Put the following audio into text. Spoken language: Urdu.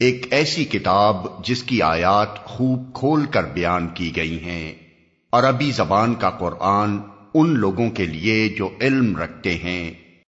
ایک ایسی کتاب جس کی آیات خوب کھول کر بیان کی گئی ہیں۔ عربی زبان کا قرآن ان لوگوں کے لیے جو علم رکھتے ہیں۔